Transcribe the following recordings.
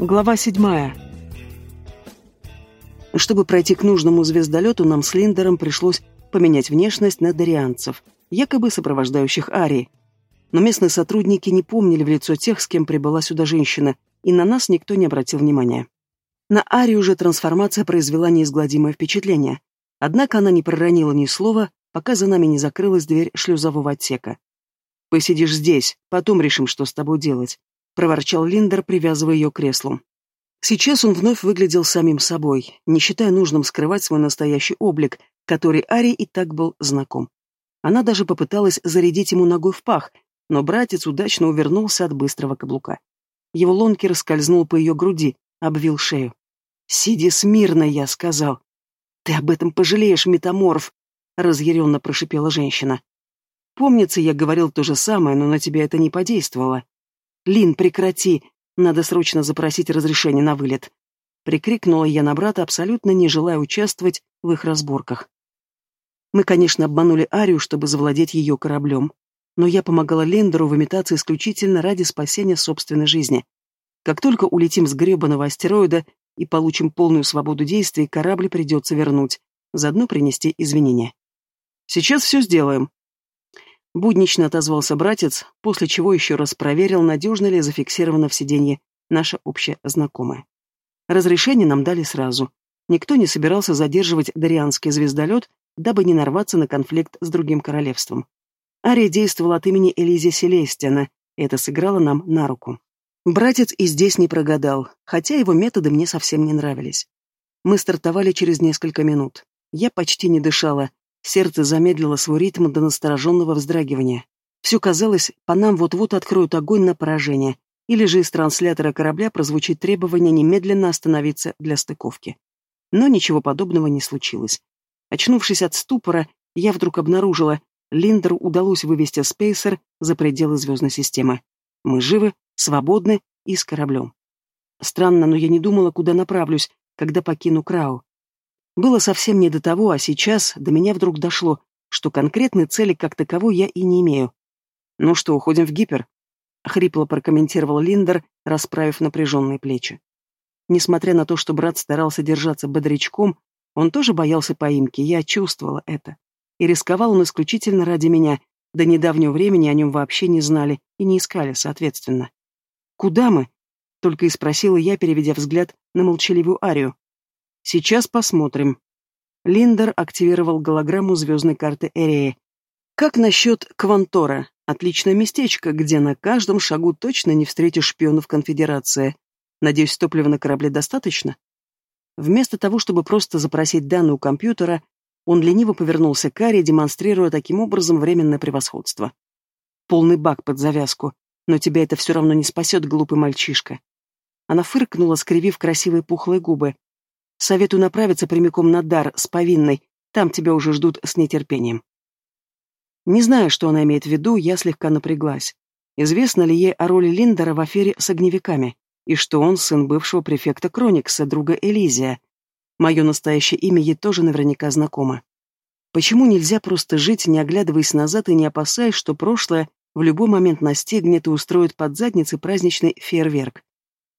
Глава седьмая. Чтобы пройти к нужному звездолету, нам с Линдером пришлось поменять внешность на дарианцев, якобы сопровождающих Арии. Но местные сотрудники не помнили в лицо тех, с кем прибыла сюда женщина, и на нас никто не обратил внимания. На Арию же трансформация произвела неизгладимое впечатление. Однако она не проронила ни слова, пока за нами не закрылась дверь шлюзового отсека. «Посидишь здесь, потом решим, что с тобой делать», — проворчал Линдер, привязывая ее к креслу. Сейчас он вновь выглядел самим собой, не считая нужным скрывать свой настоящий облик, который Ари и так был знаком. Она даже попыталась зарядить ему ногой в пах, но братец удачно увернулся от быстрого каблука. Его лонкер скользнул по ее груди, обвил шею. «Сиди смирно», — я сказал. «Ты об этом пожалеешь, метаморф», — разъяренно прошипела женщина. «Помнится, я говорил то же самое, но на тебя это не подействовало. «Лин, прекрати! Надо срочно запросить разрешение на вылет!» Прикрикнула я на брата, абсолютно не желая участвовать в их разборках. Мы, конечно, обманули Арию, чтобы завладеть ее кораблем. Но я помогала Лендеру в имитации исключительно ради спасения собственной жизни. Как только улетим с гребаного астероида и получим полную свободу действий, корабль придется вернуть, заодно принести извинения. «Сейчас все сделаем», Буднично отозвался братец, после чего еще раз проверил, надежно ли зафиксировано в сиденье наша общая знакомая. Разрешение нам дали сразу. Никто не собирался задерживать Дарианский звездолет, дабы не нарваться на конфликт с другим королевством. Ария действовала от имени Элизи Селестиана, и это сыграло нам на руку. Братец и здесь не прогадал, хотя его методы мне совсем не нравились. Мы стартовали через несколько минут. Я почти не дышала, Сердце замедлило свой ритм до настороженного вздрагивания. Все казалось, по нам вот-вот откроют огонь на поражение, или же из транслятора корабля прозвучит требование немедленно остановиться для стыковки. Но ничего подобного не случилось. Очнувшись от ступора, я вдруг обнаружила, Линдеру удалось вывести спейсер за пределы звездной системы. Мы живы, свободны и с кораблем. Странно, но я не думала, куда направлюсь, когда покину Крау. Было совсем не до того, а сейчас до меня вдруг дошло, что конкретной цели как таковой я и не имею. «Ну что, уходим в гипер?» — хрипло прокомментировал Линдер, расправив напряженные плечи. Несмотря на то, что брат старался держаться бодрячком, он тоже боялся поимки, я чувствовала это. И рисковал он исключительно ради меня, до недавнего времени о нем вообще не знали и не искали, соответственно. «Куда мы?» — только и спросила я, переведя взгляд на молчаливую Арию. Сейчас посмотрим. Линдер активировал голограмму звездной карты Эреи. Как насчет Квантора? Отличное местечко, где на каждом шагу точно не встретишь шпионов Конфедерации. Надеюсь, топлива на корабле достаточно? Вместо того, чтобы просто запросить данные у компьютера, он лениво повернулся к Аре, демонстрируя таким образом временное превосходство. Полный бак под завязку, но тебя это все равно не спасет, глупый мальчишка. Она фыркнула, скривив красивые пухлые губы. Советую направиться прямиком на дар с повинной, там тебя уже ждут с нетерпением. Не зная, что она имеет в виду, я слегка напряглась. Известно ли ей о роли Линдера в афере с огневиками, и что он сын бывшего префекта Кроникса, друга Элизия? Мое настоящее имя ей тоже наверняка знакомо. Почему нельзя просто жить, не оглядываясь назад и не опасаясь, что прошлое в любой момент настигнет и устроит под задницей праздничный фейерверк?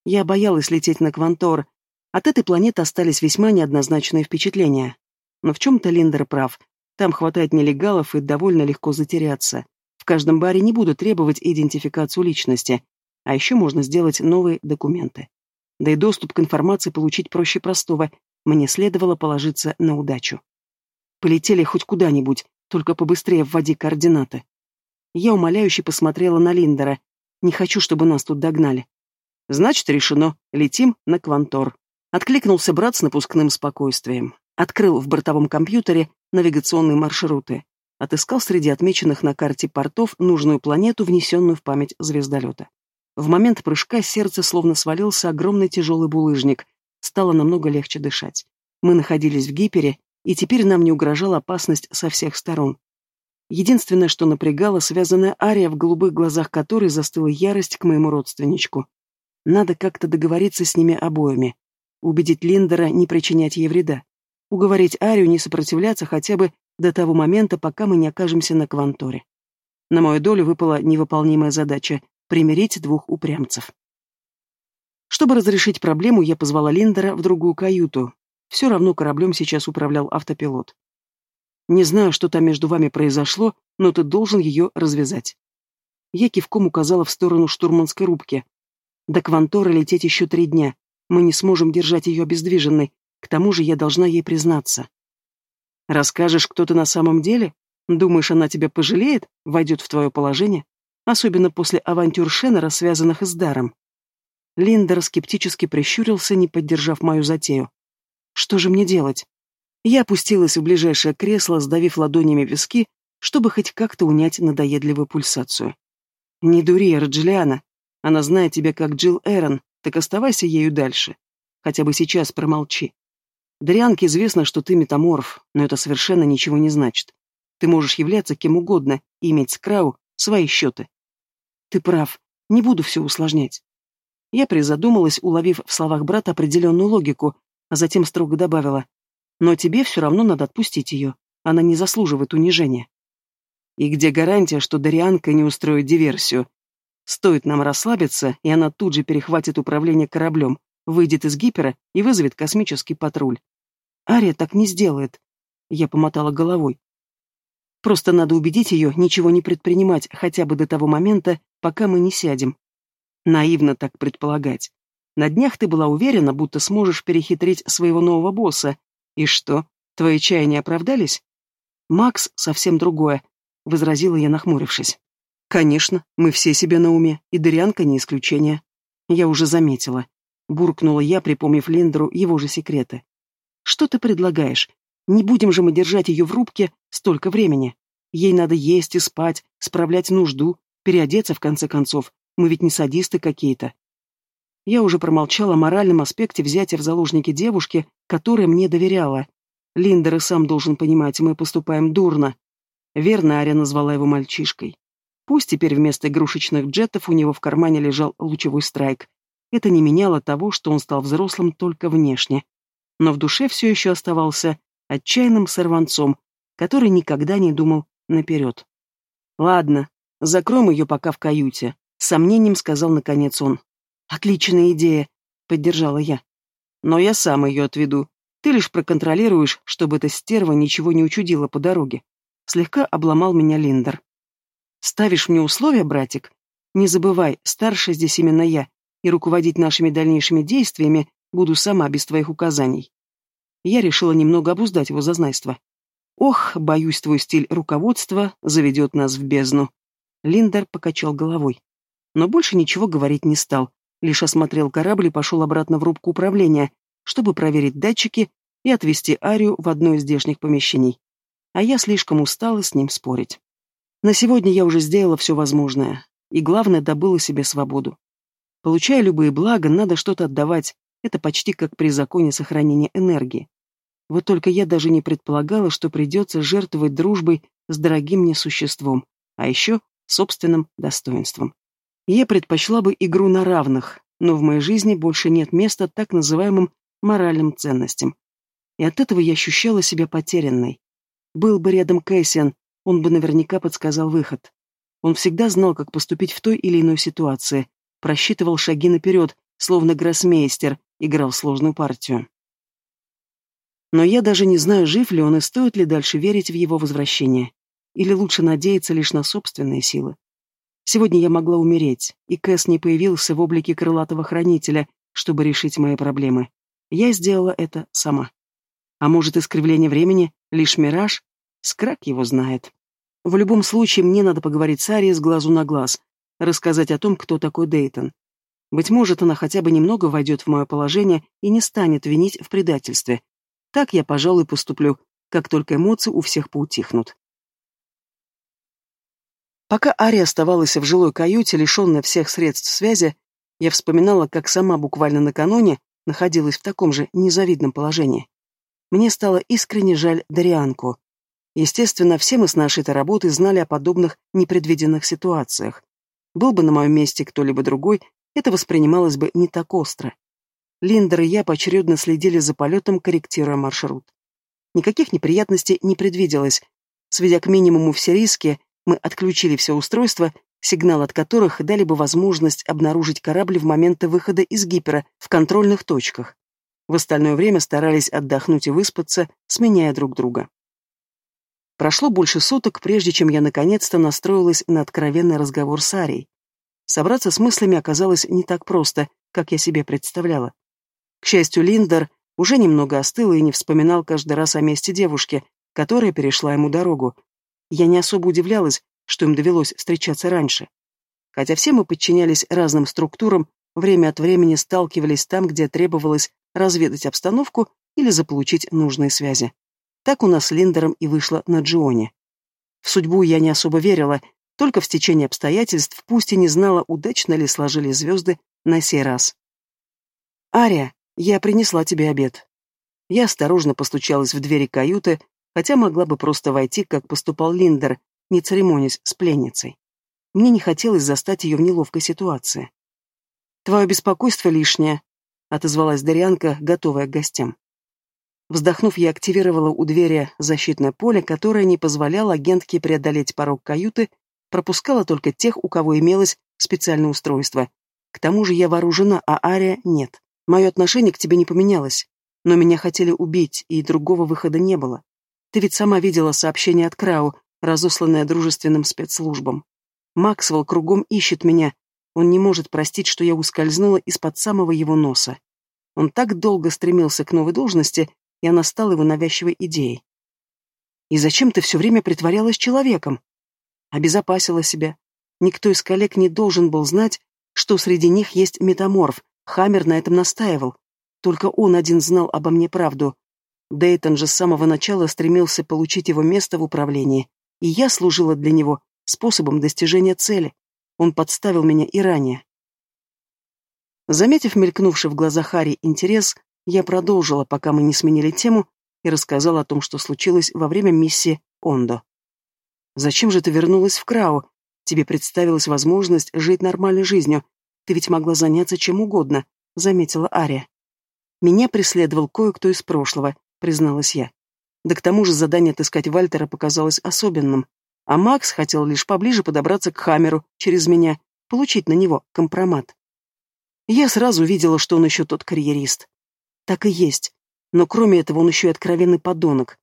Я боялась лететь на Квантор, от этой планеты остались весьма неоднозначные впечатления. Но в чем-то Линдер прав. Там хватает нелегалов и довольно легко затеряться. В каждом баре не будут требовать идентификацию личности, а еще можно сделать новые документы. Да и доступ к информации получить проще простого. Мне следовало положиться на удачу. Полетели хоть куда-нибудь, только побыстрее вводи координаты. Я умоляюще посмотрела на Линдера. Не хочу, чтобы нас тут догнали. Значит, решено. Летим на Квантор. Откликнулся брат с напускным спокойствием. Открыл в бортовом компьютере навигационные маршруты. Отыскал среди отмеченных на карте портов нужную планету, внесенную в память звездолета. В момент прыжка сердце словно свалился огромный тяжелый булыжник. Стало намного легче дышать. Мы находились в гипере, и теперь нам не угрожала опасность со всех сторон. Единственное, что напрягало, связанная ария, в голубых глазах которой застыла ярость к моему родственничку. Надо как-то договориться с ними обоими убедить Линдера не причинять ей вреда, уговорить Арию не сопротивляться хотя бы до того момента, пока мы не окажемся на Кванторе. На мою долю выпала невыполнимая задача — примирить двух упрямцев. Чтобы разрешить проблему, я позвала Линдера в другую каюту. Все равно кораблем сейчас управлял автопилот. Не знаю, что там между вами произошло, но ты должен ее развязать. Я кивком указала в сторону штурманской рубки. До Квантора лететь еще три дня. Мы не сможем держать ее обездвиженной. К тому же я должна ей признаться. Расскажешь, кто ты на самом деле? Думаешь, она тебя пожалеет, войдет в твое положение? Особенно после авантюр Шеннера, связанных с даром. Линдер скептически прищурился, не поддержав мою затею. Что же мне делать? Я опустилась в ближайшее кресло, сдавив ладонями виски, чтобы хоть как-то унять надоедливую пульсацию. «Не дури, Раджелиана. Она знает тебя как Джилл Эрон, так оставайся ею дальше. Хотя бы сейчас промолчи. Дарианке известно, что ты метаморф, но это совершенно ничего не значит. Ты можешь являться кем угодно и иметь с Крау свои счеты. Ты прав, не буду все усложнять. Я призадумалась, уловив в словах брата определенную логику, а затем строго добавила. Но тебе все равно надо отпустить ее. Она не заслуживает унижения. И где гарантия, что Дарианка не устроит диверсию? Стоит нам расслабиться, и она тут же перехватит управление кораблем, выйдет из гипера и вызовет космический патруль. Ария так не сделает. Я помотала головой. Просто надо убедить ее ничего не предпринимать хотя бы до того момента, пока мы не сядем. Наивно так предполагать. На днях ты была уверена, будто сможешь перехитрить своего нового босса. И что, твои чаяния оправдались? Макс совсем другое, — возразила я, нахмурившись. Конечно, мы все себе на уме, и Дырянка не исключение. Я уже заметила. Буркнула я, припомнив Линдеру его же секреты. Что ты предлагаешь? Не будем же мы держать ее в рубке столько времени. Ей надо есть и спать, справлять нужду, переодеться в конце концов. Мы ведь не садисты какие-то. Я уже промолчала о моральном аспекте взятия в заложники девушки, которая мне доверяла. Линдер и сам должен понимать, мы поступаем дурно. Верно, Аря назвала его мальчишкой. Пусть теперь вместо игрушечных джетов у него в кармане лежал лучевой страйк. Это не меняло того, что он стал взрослым только внешне но в душе все еще оставался отчаянным сорванцом, который никогда не думал наперед. «Ладно, закроем ее пока в каюте», — сомнением сказал наконец он. «Отличная идея», — поддержала я. «Но я сам ее отведу. Ты лишь проконтролируешь, чтобы эта стерва ничего не учудила по дороге». Слегка обломал меня Линдер. «Ставишь мне условия, братик? Не забывай, старше здесь именно я, и руководить нашими дальнейшими действиями Буду сама без твоих указаний. Я решила немного обуздать его зазнайство. Ох, боюсь, твой стиль руководства заведет нас в бездну. Линдер покачал головой. Но больше ничего говорить не стал, лишь осмотрел корабль и пошел обратно в рубку управления, чтобы проверить датчики и отвезти Арию в одно из здешних помещений. А я слишком устала с ним спорить. На сегодня я уже сделала все возможное, и главное, добыла себе свободу. Получая любые блага, надо что-то отдавать, это почти как при законе сохранения энергии. Вот только я даже не предполагала, что придется жертвовать дружбой с дорогим мне существом, а еще собственным достоинством. Я предпочла бы игру на равных, но в моей жизни больше нет места так называемым моральным ценностям. И от этого я ощущала себя потерянной. Был бы рядом Кэссиан, он бы наверняка подсказал выход. Он всегда знал, как поступить в той или иной ситуации, просчитывал шаги наперед, словно гроссмейстер, играл сложную партию. Но я даже не знаю, жив ли он и стоит ли дальше верить в его возвращение. Или лучше надеяться лишь на собственные силы. Сегодня я могла умереть, и Кэс не появился в облике крылатого хранителя, чтобы решить мои проблемы. Я сделала это сама. А может, искривление времени — лишь мираж? Скрак его знает. В любом случае, мне надо поговорить с Арией с глазу на глаз, рассказать о том, кто такой Дейтон. Быть может, она хотя бы немного войдет в мое положение и не станет винить в предательстве. Так я, пожалуй, поступлю, как только эмоции у всех поутихнут. Пока Ария оставалась в жилой каюте, лишенная всех средств связи, я вспоминала, как сама буквально накануне находилась в таком же незавидном положении. Мне стало искренне жаль Дарианку. Естественно, все мы с нашей-то работы знали о подобных непредвиденных ситуациях. Был бы на моем месте кто-либо другой, это воспринималось бы не так остро. Линдер и я поочередно следили за полетом, корректируя маршрут. Никаких неприятностей не предвиделось. Сведя к минимуму все риски, мы отключили все устройства сигнал от которых дали бы возможность обнаружить корабль в моменты выхода из гипера в контрольных точках. В остальное время старались отдохнуть и выспаться, сменяя друг друга. Прошло больше суток, прежде чем я наконец-то настроилась на откровенный разговор с Арией. Собраться с мыслями оказалось не так просто, как я себе представляла. К счастью, Линдер уже немного остыл и не вспоминал каждый раз о месте девушки, которая перешла ему дорогу. Я не особо удивлялась, что им довелось встречаться раньше. Хотя все мы подчинялись разным структурам, время от времени сталкивались там, где требовалось разведать обстановку или заполучить нужные связи. Так у нас с Линдером и вышло на Джионе. В судьбу я не особо верила, только в стечение обстоятельств, пусть и не знала, удачно ли сложились звезды на сей раз. «Ария, я принесла тебе обед». Я осторожно постучалась в двери каюты, хотя могла бы просто войти, как поступал Линдер, не церемонясь с пленницей. Мне не хотелось застать ее в неловкой ситуации. «Твое беспокойство лишнее», — отозвалась Дарьянка, готовая к гостям. Вздохнув, я активировала у двери защитное поле, которое не позволяло агентке преодолеть порог каюты, пропускала только тех, у кого имелось специальное устройство. К тому же я вооружена, а Ария нет. Мое отношение к тебе не поменялось. Но меня хотели убить, и другого выхода не было. Ты ведь сама видела сообщение от Крау, разосланное дружественным спецслужбам. Максвелл кругом ищет меня. Он не может простить, что я ускользнула из-под самого его носа. Он так долго стремился к новой должности, и она стала его навязчивой идеей. И зачем ты все время притворялась человеком? Обезопасила себя. Никто из коллег не должен был знать, что среди них есть метаморф. Хаммер на этом настаивал. Только он один знал обо мне правду. Дейтон же с самого начала стремился получить его место в управлении и я служила для него способом достижения цели. Он подставил меня и ранее. Заметив мелькнувший в глазах Хари интерес, я продолжила, пока мы не сменили тему, и рассказала о том, что случилось во время миссии Ондо. «Зачем же ты вернулась в Крау? Тебе представилась возможность жить нормальной жизнью. Ты ведь могла заняться чем угодно», — заметила Ария. «Меня преследовал кое-кто из прошлого», — призналась я. Да к тому же задание отыскать Вальтера показалось особенным. А Макс хотел лишь поближе подобраться к Хамеру через меня, получить на него компромат. Я сразу видела, что он еще тот карьерист. Так и есть. Но кроме этого он еще и откровенный подонок.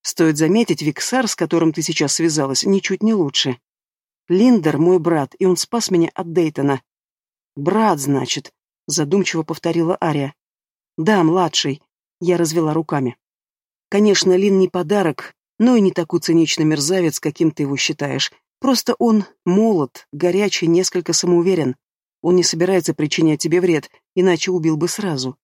Стоит заметить, Виксар, с которым ты сейчас связалась, ничуть не лучше. Линдер мой брат, и он спас меня от Дейтона. Брат, значит, задумчиво повторила Ария. Да, младший. Я развела руками. Конечно, Лин не подарок, но и не такой циничный мерзавец, каким ты его считаешь. Просто он молод, горячий, несколько самоуверен. Он не собирается причинять тебе вред, иначе убил бы сразу.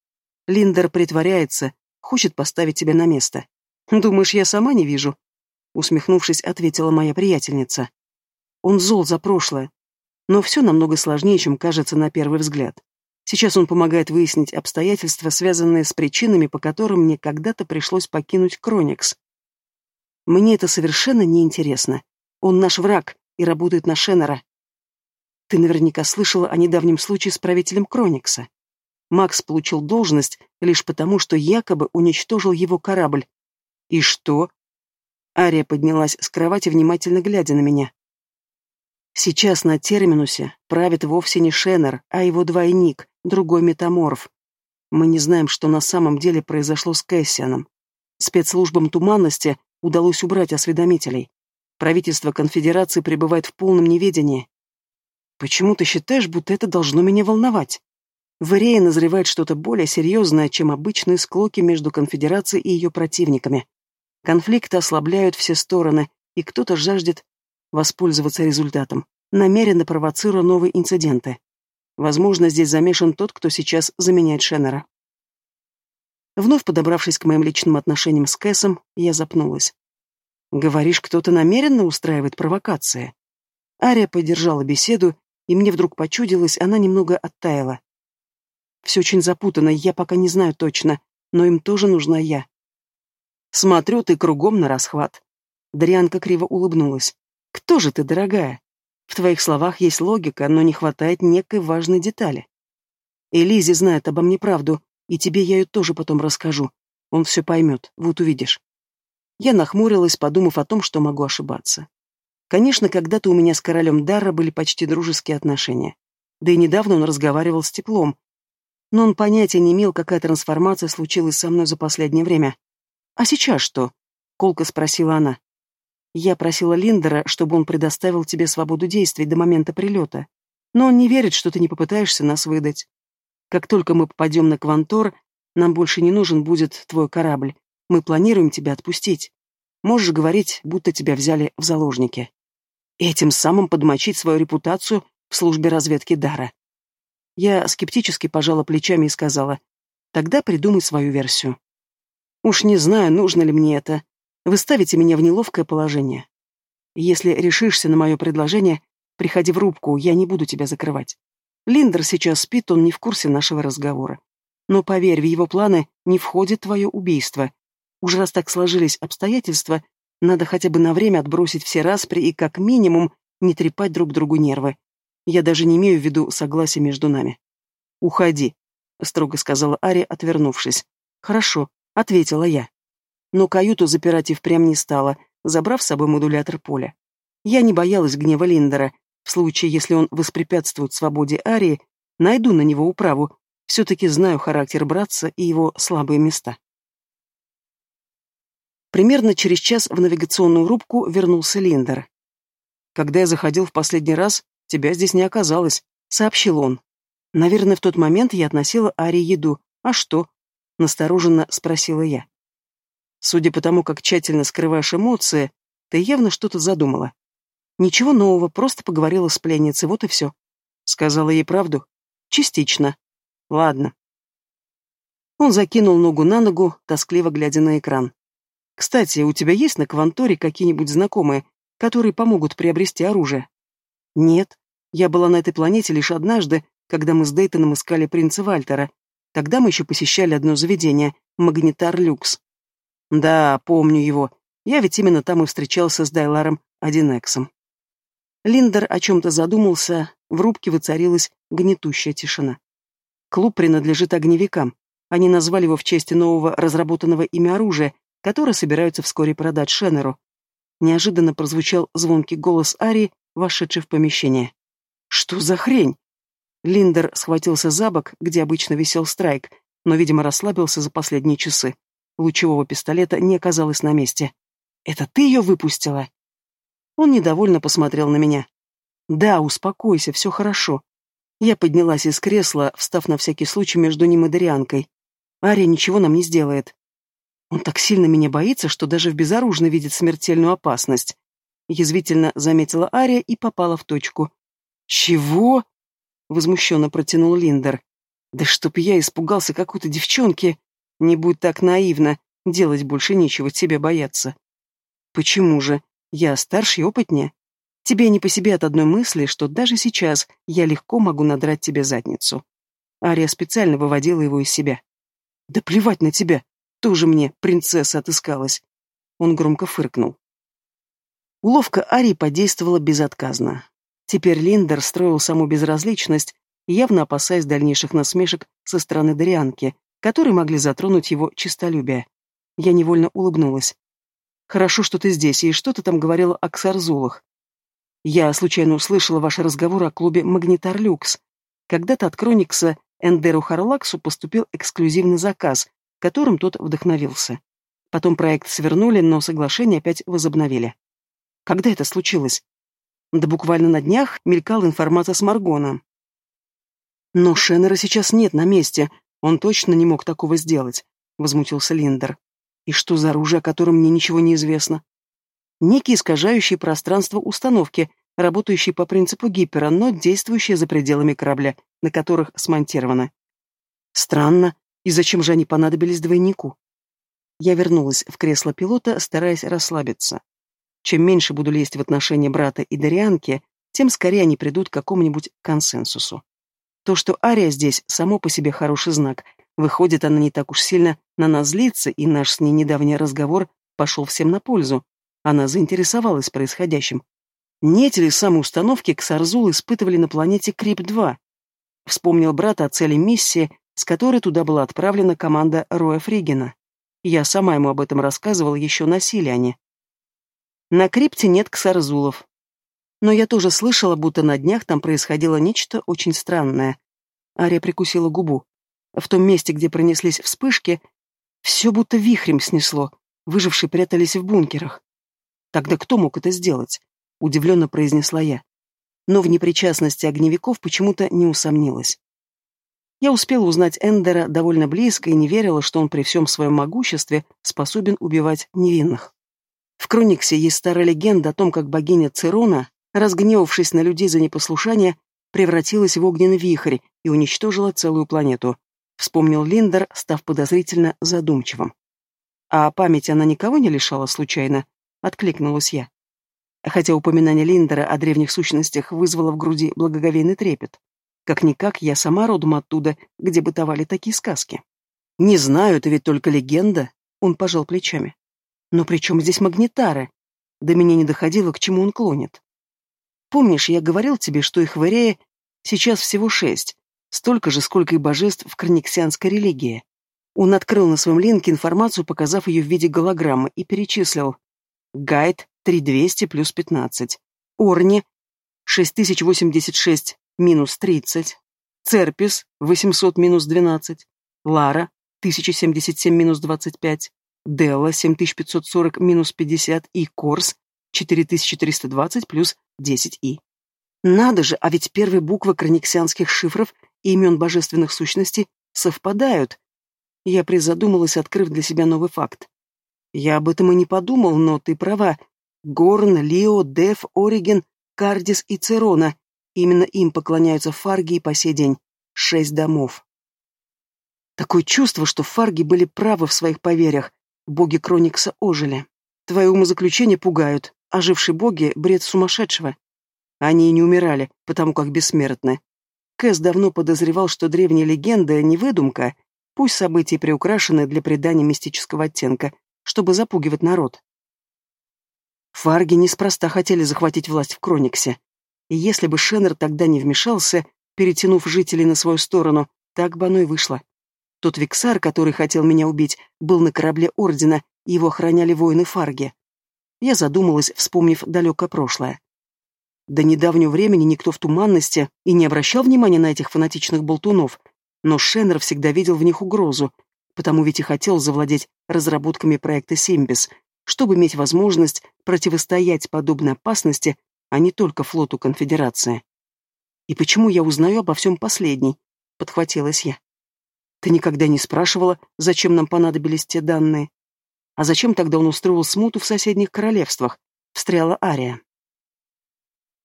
Линдер притворяется, хочет поставить тебя на место. Думаешь, я сама не вижу? Усмехнувшись, ответила моя приятельница. Он зол за прошлое. Но все намного сложнее, чем кажется на первый взгляд. Сейчас он помогает выяснить обстоятельства, связанные с причинами, по которым мне когда-то пришлось покинуть Кроникс. Мне это совершенно не интересно. Он наш враг и работает на Шеннера. Ты наверняка слышала о недавнем случае с правителем Кроникса. Макс получил должность лишь потому, что якобы уничтожил его корабль. И что? Ария поднялась с кровати, внимательно глядя на меня. Сейчас на терминусе правит вовсе не Шеннер, а его двойник, другой метаморф. Мы не знаем, что на самом деле произошло с Кэссианом. Спецслужбам туманности удалось убрать осведомителей. Правительство конфедерации пребывает в полном неведении. Почему ты считаешь, будто это должно меня волновать? В Ирее назревает что-то более серьезное, чем обычные склоки между конфедерацией и ее противниками. Конфликты ослабляют все стороны, и кто-то жаждет воспользоваться результатом, намеренно провоцируя новые инциденты. Возможно, здесь замешан тот, кто сейчас заменяет Шеннера. Вновь подобравшись к моим личным отношениям с Кэсом, я запнулась. «Говоришь, кто-то намеренно устраивает провокации?» Ария поддержала беседу, и мне вдруг почудилось, она немного оттаяла. «Все очень запутанно, я пока не знаю точно, но им тоже нужна я». «Смотрю, ты кругом на расхват». Дрианка криво улыбнулась. Кто же ты, дорогая? В твоих словах есть логика, но не хватает некой важной детали. Элизи знает обо мне правду, и тебе я ее тоже потом расскажу. Он все поймет, вот увидишь. Я нахмурилась, подумав о том, что могу ошибаться. Конечно, когда-то у меня с королем Дарра были почти дружеские отношения. Да и недавно он разговаривал с теплом. Но он понятия не имел, какая трансформация случилась со мной за последнее время. «А сейчас что?» — колко спросила она. «Я просила Линдера, чтобы он предоставил тебе свободу действий до момента прилета. Но он не верит, что ты не попытаешься нас выдать. Как только мы попадем на Квантор, нам больше не нужен будет твой корабль. Мы планируем тебя отпустить. Можешь говорить, будто тебя взяли в заложники. Этим самым подмочить свою репутацию в службе разведки Дара. Я скептически пожала плечами и сказала, тогда придумай свою версию. Уж не знаю, нужно ли мне это. Вы ставите меня в неловкое положение. Если решишься на мое предложение, приходи в рубку, я не буду тебя закрывать. Линдер сейчас спит, он не в курсе нашего разговора. Но поверь, в его планы не входит твое убийство. Уж раз так сложились обстоятельства, надо хотя бы на время отбросить все распри и, как минимум, не трепать друг другу нервы. Я даже не имею в виду согласия между нами. «Уходи», — строго сказала Ари, отвернувшись. «Хорошо», — ответила я. Но каюту запирать и впрямь не стала, забрав с собой модулятор поля. Я не боялась гнева Линдера. В случае, если он воспрепятствует свободе Арии, найду на него управу. Все-таки знаю характер братца и его слабые места. Примерно через час в навигационную рубку вернулся Линдер. Когда я заходил в последний раз, Тебя здесь не оказалось», — сообщил он. Наверное, в тот момент я относила Аре еду. А что? Настороженно спросила я. Судя по тому, как тщательно скрываешь эмоции, ты явно что-то задумала. Ничего нового, просто поговорила с пленницей, вот и все. Сказала ей правду? Частично. Ладно. Он закинул ногу на ногу, тоскливо глядя на экран. «Кстати, у тебя есть на Кванторе какие-нибудь знакомые, которые помогут приобрести оружие?» «Нет», я была на этой планете лишь однажды, когда мы с Дейтоном искали принца Вальтера. Тогда мы еще посещали одно заведение — Магнитар Люкс. Да, помню его. Я ведь именно там и встречался с Дайларом Одинексом. Линдер о чем-то задумался, в рубке воцарилась гнетущая тишина. Клуб принадлежит огневикам. Они назвали его в честь нового разработанного ими оружия, которое собираются вскоре продать Шеннеру. Неожиданно прозвучал звонкий голос Арии, вошедший в помещение. Что за хрень? Линдер схватился за бок, где обычно висел страйк, но, видимо, расслабился за последние часы. Лучевого пистолета не оказалось на месте. «Это ты ее выпустила?» Он недовольно посмотрел на меня. «Да, успокойся, все хорошо». Я поднялась из кресла, встав на всякий случай между ним и Дарианкой. Ария ничего нам не сделает. Он так сильно меня боится, что даже в безоружно видит смертельную опасность. Язвительно заметила Ария и попала в точку. «Чего?» — возмущенно протянул Линдер. «Да чтоб я испугался какой-то девчонки! Не будь так наивна, делать больше нечего, тебе бояться». «Почему же? Я старше и опытнее. Тебе не по себе от одной мысли, что даже сейчас я легко могу надрать тебе задницу». Ария специально выводила его из себя. «Да плевать на тебя! Тоже мне принцесса отыскалась!» Он громко фыркнул. Уловка Арии подействовала безотказно. Теперь Линдер строил саму безразличность, явно опасаясь дальнейших насмешек со стороны Дарианки, которые могли затронуть его честолюбие. Я невольно улыбнулась. «Хорошо, что ты здесь, и что ты там говорила о Ксарзулах?» «Я случайно услышала ваш разговор о клубе «Магнитар Люкс». Когда-то от Кроникса Эндеру Харлаксу поступил эксклюзивный заказ, которым тот вдохновился. Потом проект свернули, но соглашение опять возобновили. Когда это случилось? Да буквально на днях мелькала информация с Маргоном. Но Шеннера сейчас нет на месте. Он точно не мог такого сделать, возмутился Линдер. И что за оружие, о котором мне ничего не известно? Некие искажающие пространство установки, работающие по принципу гипера, но действующие за пределами корабля, на которых смонтированы. Странно. И зачем же они понадобились двойнику? Я вернулась в кресло пилота, стараясь расслабиться. Чем меньше буду лезть в отношения брата и Дарианки, тем скорее они придут к какому-нибудь консенсусу. То, что Ария здесь, само по себе хороший знак. Выходит, она не так уж сильно на нас злится, и наш с ней недавний разговор пошел всем на пользу. Она заинтересовалась происходящим. Не ли самые установки Ксарзул испытывали на планете Крип-2? Вспомнил брат о цели миссии, с которой туда была отправлена команда Роя Фригена. Я сама ему об этом рассказывала еще на Силиане. На крипте нет ксарзулов, Но я тоже слышала, будто на днях там происходило нечто очень странное. Ария прикусила губу. В том месте, где пронеслись вспышки, все будто вихрем снесло. Выжившие прятались в бункерах. Тогда кто мог это сделать? Удивленно произнесла я. Но в непричастности огневиков почему-то не усомнилась. Я успела узнать Эндера довольно близко и не верила, что он при всем своем могуществе способен убивать невинных. В Крониксе есть старая легенда о том, как богиня Цирона разгневавшись на людей за непослушание, превратилась в огненный вихрь и уничтожила целую планету. Вспомнил Линдер, став подозрительно задумчивым. А память она никого не лишала случайно? Откликнулась я. Хотя упоминание Линдера о древних сущностях вызвало в груди благоговейный трепет. Как-никак, я сама родом оттуда, где бытовали такие сказки. Не знаю, это ведь только легенда, он пожал плечами. Но при чем здесь магнитары? До меня не доходило, к чему он клонит. Помнишь, я говорил тебе, что их в Ирее сейчас всего шесть, столько же, сколько и божеств в краниксианской религии. Он открыл на своем линке информацию, показав ее в виде голограммы, и перечислил. Гайд 3200 плюс 15. Орни 6086 минус 30. Церпис 800 минус 12. Лара 1077 минус 25. Делла 7540 минус 50 и Корс 4320 плюс 10и. Надо же, а ведь первые буквы краниксианских шифров и имен божественных сущностей совпадают. Я призадумалась, открыв для себя новый факт. Я об этом и не подумал, но ты права. Горн, Лио, Дев, Ориген, Кардис и Церона. Именно им поклоняются фарги и по сей день. Шесть домов. Такое чувство, что фарги были правы в своих поверьях. Боги Кроникса ожили. Твои умозаключения пугают. Ожившие боги — бред сумасшедшего. Они и не умирали, потому как бессмертны. Кэс давно подозревал, что древняя легенда — не выдумка, пусть события приукрашены для придания мистического оттенка, чтобы запугивать народ. Фарги неспроста хотели захватить власть в Крониксе. И если бы Шеннер тогда не вмешался, перетянув жителей на свою сторону, так бы оно и вышло. Тот Виксар, который хотел меня убить, был на корабле Ордена, и его охраняли воины Фарги. Я задумалась, вспомнив далекое прошлое. До недавнего времени никто в туманности и не обращал внимания на этих фанатичных болтунов, но Шеннер всегда видел в них угрозу, потому ведь и хотел завладеть разработками проекта «Симбис», чтобы иметь возможность противостоять подобной опасности, а не только флоту Конфедерации. «И почему я узнаю обо всем последней?» — подхватилась я. «Ты никогда не спрашивала, зачем нам понадобились те данные?» А зачем тогда он устроил смуту в соседних королевствах? Встряла Ария.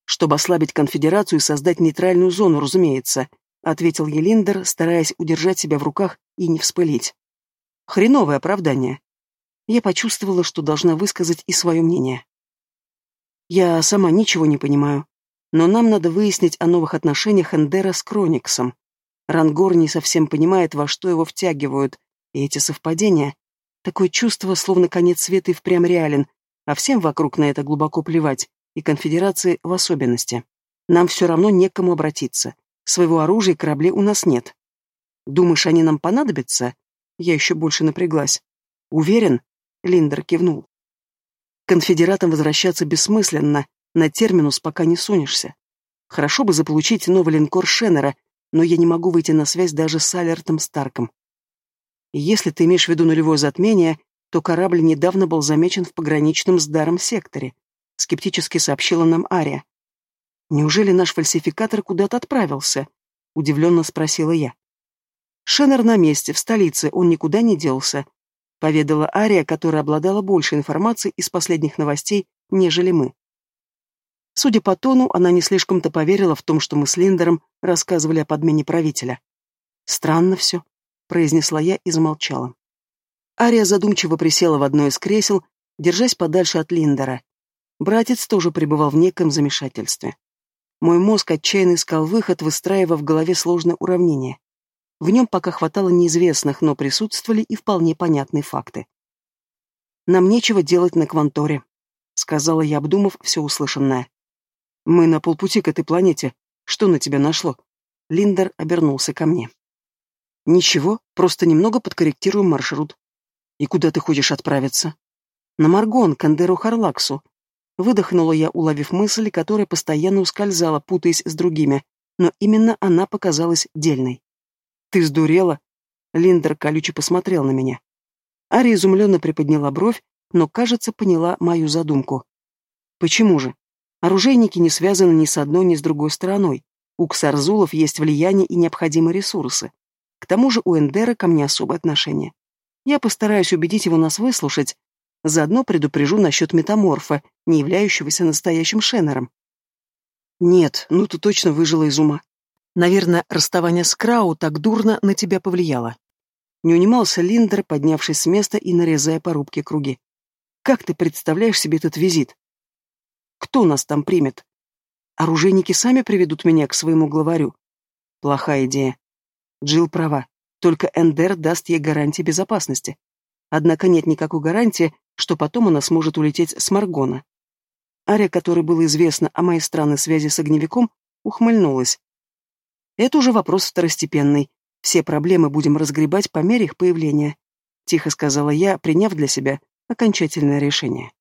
Чтобы ослабить конфедерацию и создать нейтральную зону, разумеется, ответил Елиндер, стараясь удержать себя в руках и не вспылить. Хреновое оправдание. Я почувствовала, что должна высказать и свое мнение. Я сама ничего не понимаю, но нам надо выяснить о новых отношениях Эндера с Крониксом. Рангор не совсем понимает, во что его втягивают, и эти совпадения Такое чувство, словно конец света и впрямь реален, а всем вокруг на это глубоко плевать, и конфедерации в особенности. Нам все равно некому обратиться. Своего оружия и кораблей у нас нет. Думаешь, они нам понадобятся? Я еще больше напряглась. Уверен? Линдер кивнул. Конфедератам возвращаться бессмысленно, на терминус пока не сунешься. Хорошо бы заполучить новый линкор Шеннера, но я не могу выйти на связь даже с Алертом Старком. Если ты имеешь в виду нулевое затмение, то корабль недавно был замечен в пограничном с даром секторе, скептически сообщила нам Ария. Неужели наш фальсификатор куда-то отправился? Удивленно спросила я. Шеннер на месте, в столице, он никуда не делся, поведала Ария, которая обладала больше информации из последних новостей, нежели мы. Судя по тону, она не слишком-то поверила в том, что мы с Линдером рассказывали о подмене правителя. Странно все произнесла я и замолчала. Ария задумчиво присела в одно из кресел, держась подальше от Линдера. Братец тоже пребывал в неком замешательстве. Мой мозг отчаянно искал выход, выстраивая в голове сложное уравнение. В нем пока хватало неизвестных, но присутствовали и вполне понятные факты. «Нам нечего делать на Кванторе», — сказала я, обдумав все услышанное. «Мы на полпути к этой планете. Что на тебя нашло?» Линдер обернулся ко мне. Ничего, просто немного подкорректируем маршрут. И куда ты хочешь отправиться? На Маргон, к Андеру Харлаксу. Выдохнула я, уловив мысль, которая постоянно ускользала, путаясь с другими, но именно она показалась дельной. «Ты сдурела?» Линдер колюче посмотрел на меня. Ария изумленно приподняла бровь, но, кажется, поняла мою задумку. «Почему же? Оружейники не связаны ни с одной, ни с другой стороной. У ксарзулов есть влияние и необходимые ресурсы. К тому же у Эндера ко мне особое отношение. Я постараюсь убедить его нас выслушать, заодно предупрежу насчет метаморфа, не являющегося настоящим Шеннером. Нет, ну ты точно выжила из ума. Наверное, расставание с Крау так дурно на тебя повлияло. Не унимался Линдер, поднявшись с места и нарезая по рубке круги. Как ты представляешь себе этот визит? Кто нас там примет? Оружейники сами приведут меня к своему главарю. Плохая идея. Джилл права. Только Эндер даст ей гарантии безопасности. Однако нет никакой гарантии, что потом она сможет улететь с Маргона. Ария, которой было известно о моей странной связи с огневиком, ухмыльнулась. Это уже вопрос второстепенный. Все проблемы будем разгребать по мере их появления. Тихо сказала я, приняв для себя окончательное решение.